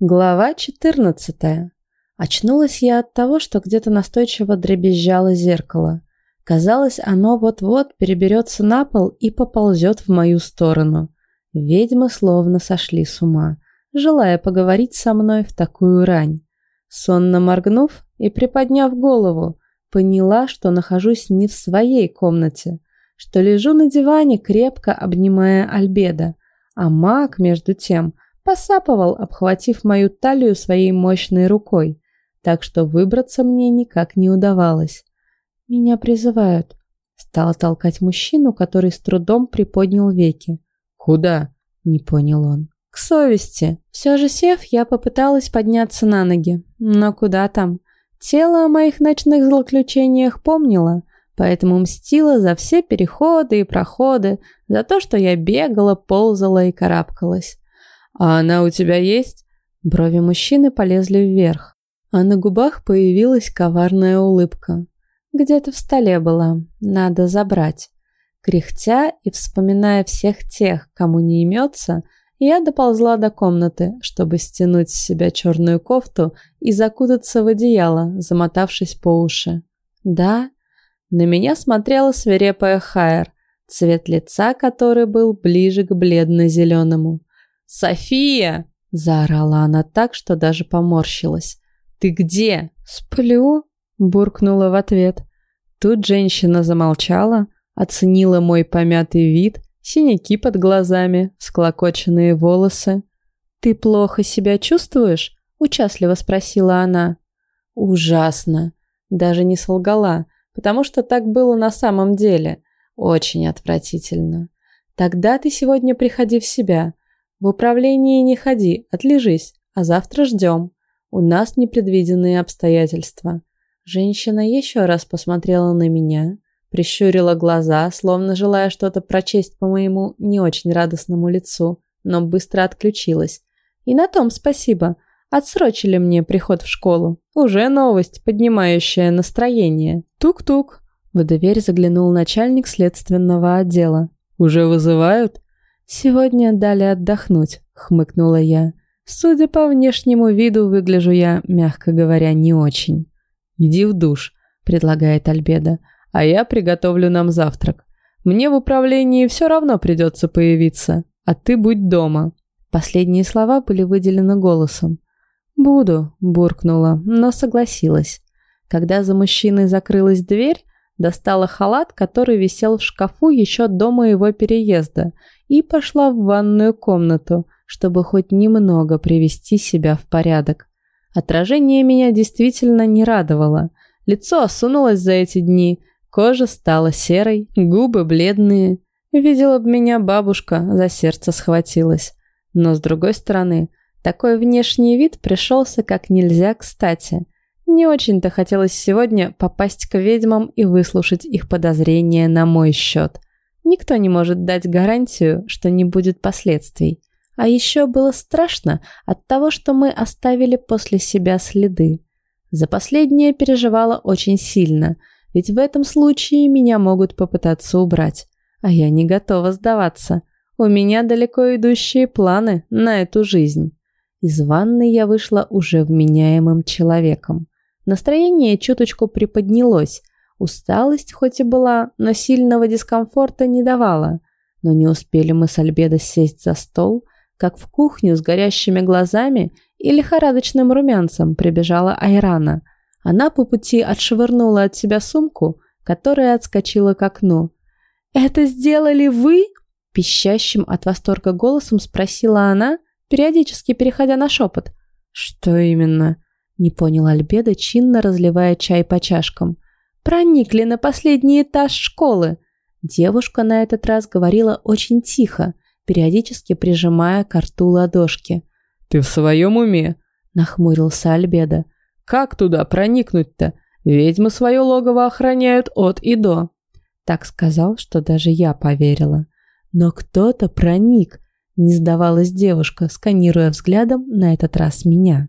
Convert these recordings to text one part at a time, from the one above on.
Глава 14. Очнулась я от того, что где-то настойчиво дребезжало зеркало. Казалось, оно вот-вот переберется на пол и поползет в мою сторону. Ведьмы словно сошли с ума, желая поговорить со мной в такую рань. Сонно моргнув и приподняв голову, поняла, что нахожусь не в своей комнате, что лежу на диване, крепко обнимая Альбеда, а маг, между тем, посапывал, обхватив мою талию своей мощной рукой, так что выбраться мне никак не удавалось. «Меня призывают», — стала толкать мужчину, который с трудом приподнял веки. «Куда?» — не понял он. «К совести. Все же сев, я попыталась подняться на ноги. Но куда там? Тело о моих ночных злоключениях помнило, поэтому мстила за все переходы и проходы, за то, что я бегала, ползала и карабкалась. «А она у тебя есть?» Брови мужчины полезли вверх, а на губах появилась коварная улыбка. Где-то в столе была, надо забрать. Кряхтя и вспоминая всех тех, кому не имется, я доползла до комнаты, чтобы стянуть с себя черную кофту и закутаться в одеяло, замотавшись по уши. Да, на меня смотрела свирепая Хайер, цвет лица которой был ближе к бледно-зеленому. «София!» – заорала она так, что даже поморщилась. «Ты где?» «Сплю», – буркнула в ответ. Тут женщина замолчала, оценила мой помятый вид, синяки под глазами, склокоченные волосы. «Ты плохо себя чувствуешь?» – участливо спросила она. «Ужасно!» Даже не солгала – потому что так было на самом деле. Очень отвратительно. Тогда ты сегодня приходи в себя. В управлении не ходи, отлежись, а завтра ждем. У нас непредвиденные обстоятельства. Женщина еще раз посмотрела на меня, прищурила глаза, словно желая что-то прочесть по моему не очень радостному лицу, но быстро отключилась. И на том спасибо. Отсрочили мне приход в школу. Уже новость, поднимающая настроение. Тук-тук. В дверь заглянул начальник следственного отдела. Уже вызывают? Сегодня дали отдохнуть, хмыкнула я. Судя по внешнему виду, выгляжу я, мягко говоря, не очень. Иди в душ, предлагает Альбеда, а я приготовлю нам завтрак. Мне в управлении все равно придется появиться, а ты будь дома. Последние слова были выделены голосом. «Буду», – буркнула, но согласилась. Когда за мужчиной закрылась дверь, достала халат, который висел в шкафу еще до моего переезда, и пошла в ванную комнату, чтобы хоть немного привести себя в порядок. Отражение меня действительно не радовало. Лицо осунулось за эти дни, кожа стала серой, губы бледные. Видела бы меня бабушка, за сердце схватилась. Но с другой стороны, такой внешний вид пришелся как нельзя кстати. Не очень-то хотелось сегодня попасть к ведьмам и выслушать их подозрения на мой счет. Никто не может дать гарантию, что не будет последствий. А еще было страшно от того, что мы оставили после себя следы. За последнее переживала очень сильно, ведь в этом случае меня могут попытаться убрать. А я не готова сдаваться. У меня далеко идущие планы на эту жизнь. Из ванны я вышла уже вменяемым человеком. Настроение чуточку приподнялось. Усталость хоть и была, но сильного дискомфорта не давала. Но не успели мы с Альбедо сесть за стол, как в кухню с горящими глазами и лихорадочным румянцем прибежала Айрана. Она по пути отшвырнула от себя сумку, которая отскочила к окну. «Это сделали вы?» Пищащим от восторга голосом спросила она, периодически переходя на шепот. «Что именно?» – не понял Альбедо, чинно разливая чай по чашкам. «Проникли на последний этаж школы!» Девушка на этот раз говорила очень тихо, периодически прижимая к рту ладошки. «Ты в своем уме?» – нахмурился Альбедо. «Как туда проникнуть-то? Ведьмы свое логово охраняют от и до». Так сказал, что даже я поверила. Но кто-то проник – не сдавалась девушка, сканируя взглядом на этот раз меня.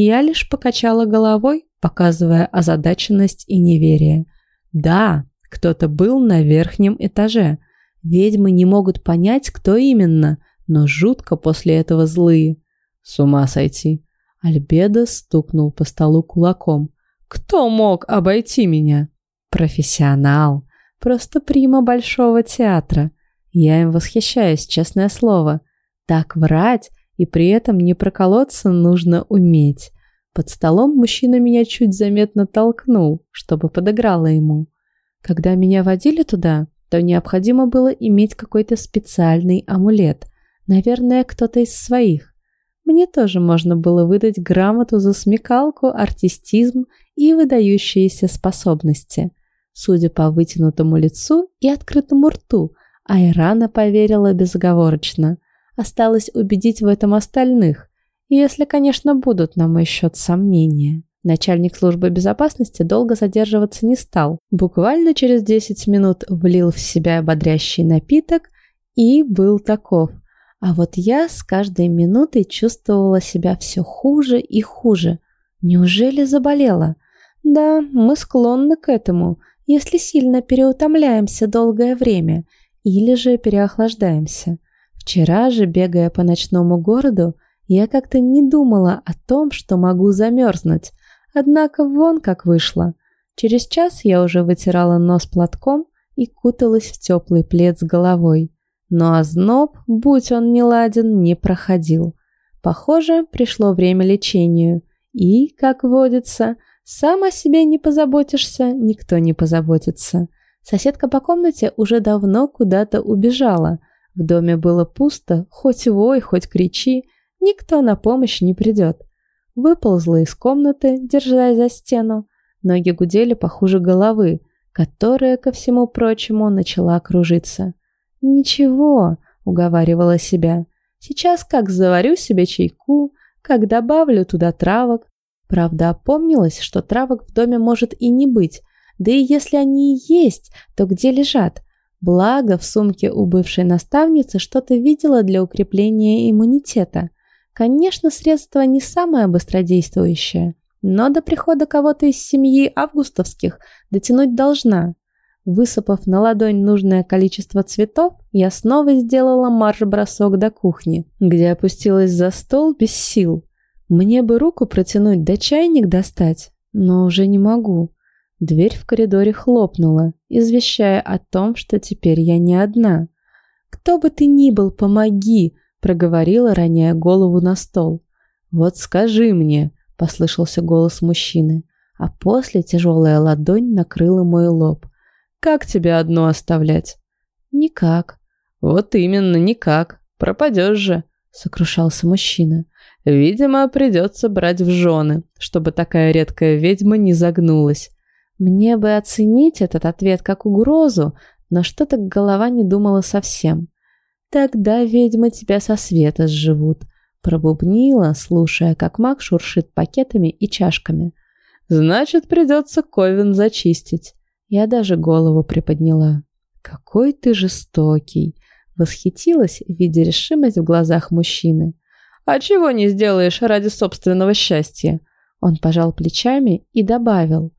Я лишь покачала головой, показывая озадаченность и неверие. Да, кто-то был на верхнем этаже. Ведьмы не могут понять, кто именно, но жутко после этого злые. С ума сойти. Альбедо стукнул по столу кулаком. Кто мог обойти меня? Профессионал. Просто прима большого театра. Я им восхищаюсь, честное слово. Так врать и при этом не проколоться нужно уметь. Под столом мужчина меня чуть заметно толкнул, чтобы подыграла ему. Когда меня водили туда, то необходимо было иметь какой-то специальный амулет. Наверное, кто-то из своих. Мне тоже можно было выдать грамоту за смекалку, артистизм и выдающиеся способности. Судя по вытянутому лицу и открытому рту, Айрана поверила безоговорочно. Осталось убедить в этом остальных, если, конечно, будут на мой счет сомнения. Начальник службы безопасности долго задерживаться не стал. Буквально через 10 минут влил в себя бодрящий напиток и был таков. А вот я с каждой минутой чувствовала себя все хуже и хуже. Неужели заболела? Да, мы склонны к этому, если сильно переутомляемся долгое время или же переохлаждаемся. Вчера же, бегая по ночному городу, я как-то не думала о том, что могу замерзнуть. Однако вон как вышло. Через час я уже вытирала нос платком и куталась в теплый плед с головой. Но озноб, будь он не ладен, не проходил. Похоже, пришло время лечению. И, как водится, сам о себе не позаботишься, никто не позаботится. Соседка по комнате уже давно куда-то убежала. В доме было пусто, хоть вой, хоть кричи, никто на помощь не придет. Выползла из комнаты, держась за стену. Ноги гудели похуже головы, которая, ко всему прочему, начала кружиться. «Ничего», — уговаривала себя, — «сейчас как заварю себе чайку, как добавлю туда травок». Правда, опомнилась, что травок в доме может и не быть, да и если они и есть, то где лежат? Благо, в сумке у бывшей наставницы что-то видела для укрепления иммунитета. Конечно, средство не самое быстродействующее, но до прихода кого-то из семьи августовских дотянуть должна. Высыпав на ладонь нужное количество цветов, я снова сделала марш-бросок до кухни, где опустилась за стол без сил. Мне бы руку протянуть да чайник достать, но уже не могу. Дверь в коридоре хлопнула, извещая о том, что теперь я не одна. «Кто бы ты ни был, помоги!» — проговорила, роняя голову на стол. «Вот скажи мне!» — послышался голос мужчины, а после тяжелая ладонь накрыла мой лоб — как тебя одну оставлять? Никак. Вот именно, никак. Пропадешь же, сокрушался мужчина. Видимо, придется брать в жены, чтобы такая редкая ведьма не загнулась. Мне бы оценить этот ответ как угрозу, но что-то голова не думала совсем. Тогда ведьмы тебя со света сживут, пробубнила, слушая, как маг шуршит пакетами и чашками. Значит, придется ковен зачистить. Я даже голову приподняла. «Какой ты жестокий!» Восхитилась, видя решимость в глазах мужчины. «А чего не сделаешь ради собственного счастья?» Он пожал плечами и добавил.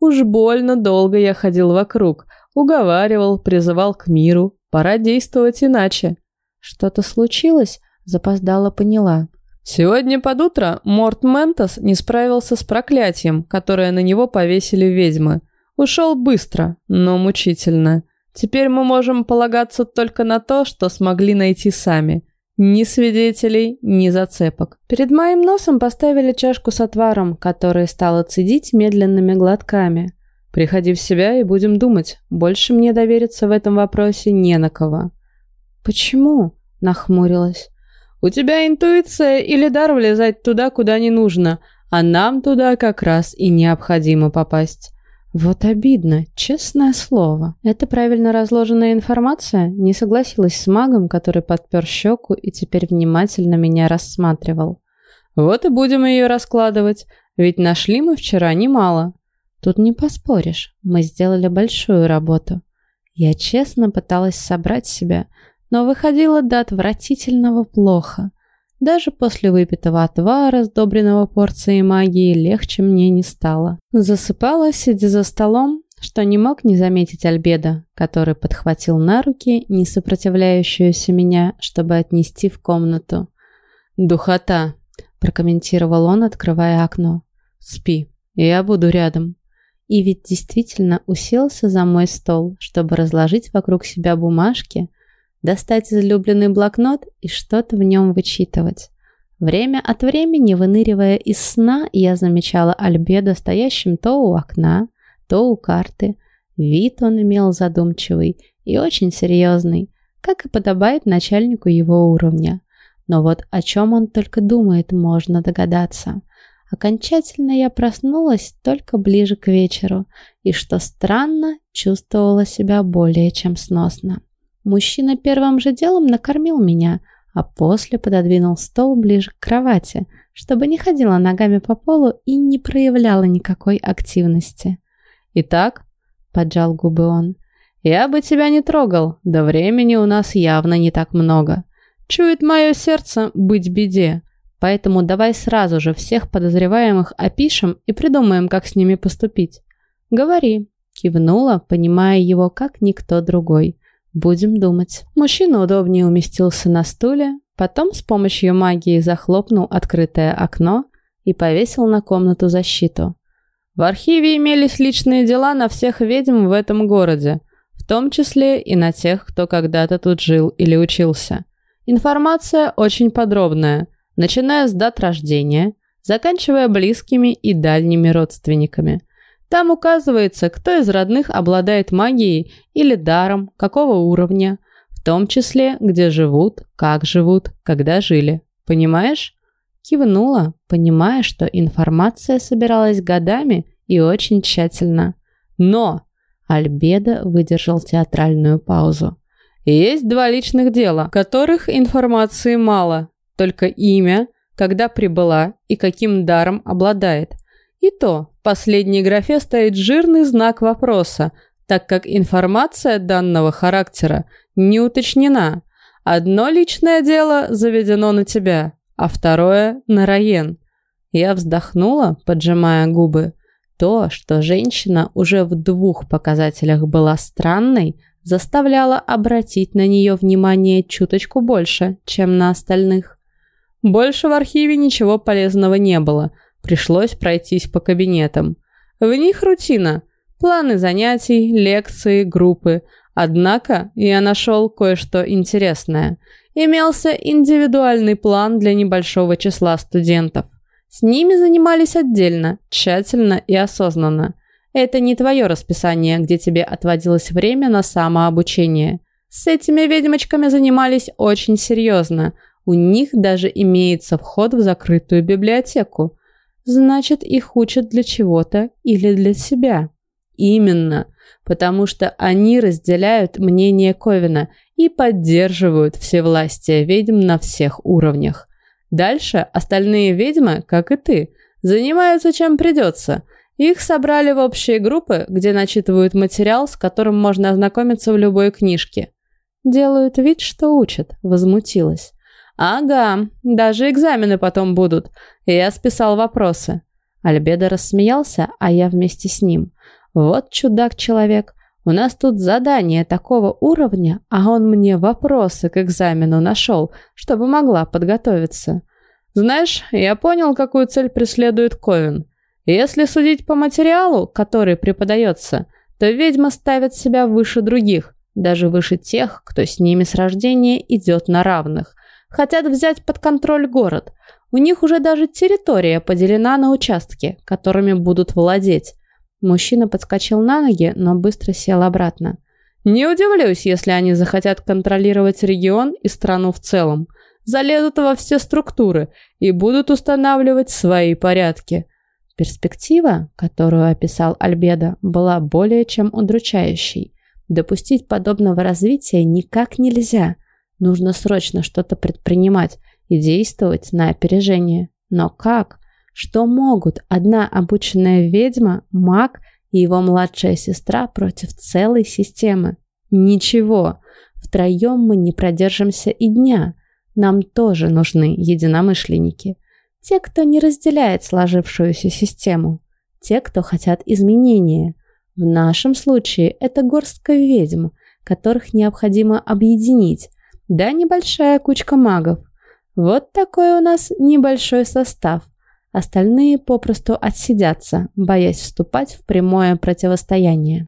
«Уж больно долго я ходил вокруг, уговаривал, призывал к миру. Пора действовать иначе». «Что-то случилось?» Запоздала поняла. Сегодня под утро Морт Ментос не справился с проклятием, которое на него повесили ведьмы. Ушел быстро, но мучительно. Теперь мы можем полагаться только на то, что смогли найти сами. Ни свидетелей, ни зацепок. Перед моим носом поставили чашку с отваром, который стала цедить медленными глотками. Приходи в себя и будем думать. Больше мне довериться в этом вопросе не на кого. Почему? Нахмурилась. У тебя интуиция или дар влезать туда, куда не нужно, а нам туда как раз и необходимо попасть. Вот обидно, честное слово. Это правильно разложенная информация? Не согласилась с магом, который подпер щеку и теперь внимательно меня рассматривал. Вот и будем ее раскладывать, ведь нашли мы вчера немало. Тут не поспоришь, мы сделали большую работу. Я честно пыталась собрать себя, но выходило до отвратительного плохо. Даже после выпитого отвара, сдобренного порцией магии, легче мне не стало. Засыпала, сидя за столом, что не мог не заметить Альбеда, который подхватил на руки не сопротивляющуюся меня, чтобы отнести в комнату. «Духота!» прокомментировал он, открывая окно. Спи, я буду рядом. И ведь действительно уселся за мой стол, чтобы разложить вокруг себя бумажки, достать излюбленный блокнот и что-то в нем вычитывать. Время от времени, выныривая из сна, я замечала Альбедо стоящим то у окна, то у карты. Вид он имел задумчивый и очень серьезный, как и подобает начальнику его уровня. Но вот о чем он только думает, можно догадаться. Окончательно я проснулась только ближе к вечеру, и, что странно, чувствовала себя более чем сносно. Мужчина первым же делом накормил меня, а после пододвинул стол ближе к кровати, чтобы не ходила ногами по полу и не проявляла никакой активности. «Итак», — поджал губы он, — «я бы тебя не трогал, да времени у нас явно не так много. Чует мое сердце быть беде, поэтому давай сразу же всех подозреваемых опишем и придумаем, как с ними поступить». «Говори», — кивнула, понимая его как никто другой. «Будем думать». Мужчина удобнее уместился на стуле, потом с помощью магии захлопнул открытое окно и повесил на комнату защиту. В архиве имелись личные дела на всех ведьм в этом городе, в том числе и на тех, кто когда-то тут жил или учился. Информация очень подробная, начиная с дат рождения, заканчивая близкими и дальними родственниками. Там указывается, кто из родных обладает магией или даром, какого уровня, в том числе, где живут, как живут, когда жили. Понимаешь? Кивнула, понимая, что информация собиралась годами и очень тщательно. Но Альбедо выдержал театральную паузу. Есть два личных дела, которых информации мало, только имя, когда прибыла и каким даром обладает. И то, в последней графе стоит жирный знак вопроса, так как информация данного характера не уточнена. Одно личное дело заведено на тебя, а второе – на Раен. Я вздохнула, поджимая губы. То, что женщина уже в двух показателях была странной, заставляло обратить на нее внимание чуточку больше, чем на остальных. Больше в архиве ничего полезного не было, пришлось пройтись по кабинетам. В них рутина, планы занятий, лекции, группы. Однако я нашел кое-что интересное. Имелся индивидуальный план для небольшого числа студентов. С ними занимались отдельно, тщательно и осознанно – это не твое расписание, где тебе отводилось время на самообучение. С этими ведьмочками занимались очень серьезно. У них даже имеется вход в закрытую библиотеку. Значит, их учат для чего-то или для себя. Именно, потому что они разделяют мнение Ковина и поддерживают всевластие ведьм на всех уровнях. Дальше остальные ведьмы, как и ты, занимаются чем придется – их собрали в общие группы, где начитывают материал, с которым можно ознакомиться в любой книжке. Делают вид, что учат, возмутилась. Ага, даже экзамены потом будут. Я списал вопросы. Альбедо рассмеялся, а я вместе с ним. Вот чудак-человек. У нас тут задание такого уровня, а он мне вопросы к экзамену нашел, чтобы могла подготовиться. Знаешь, я понял, какую цель преследует Ковен. Если судить по материалу, который преподается, то ведьма ставит себя выше других, даже выше тех, кто с ними с рождения идет на равных. Хотят взять под контроль город. У них уже даже территория поделена на участки, которыми будут владеть. Мужчина подскочил на ноги, но быстро сел обратно. Не удивлюсь, если они захотят контролировать регион и страну в целом. Залезут во все структуры и будут устанавливать свои порядки – Перспектива, которую описал Альбедо, была более чем удручающей. Допустить подобного развития никак нельзя. Нужно срочно что-то предпринимать и действовать на опережение. Но как? Что могут одна обученная ведьма, маг и его младшая сестра против целой системы? Ничего. Втроем мы не продержимся и дня. Нам тоже нужны единомышленники. Те, кто не разделяет сложившуюся систему. Те, кто хотят изменения. В нашем случае это горстка ведьм, которых необходимо объединить. Да, небольшая кучка магов. Вот такой у нас небольшой состав. Остальные попросту отсидятся, боясь вступать в прямое противостояние.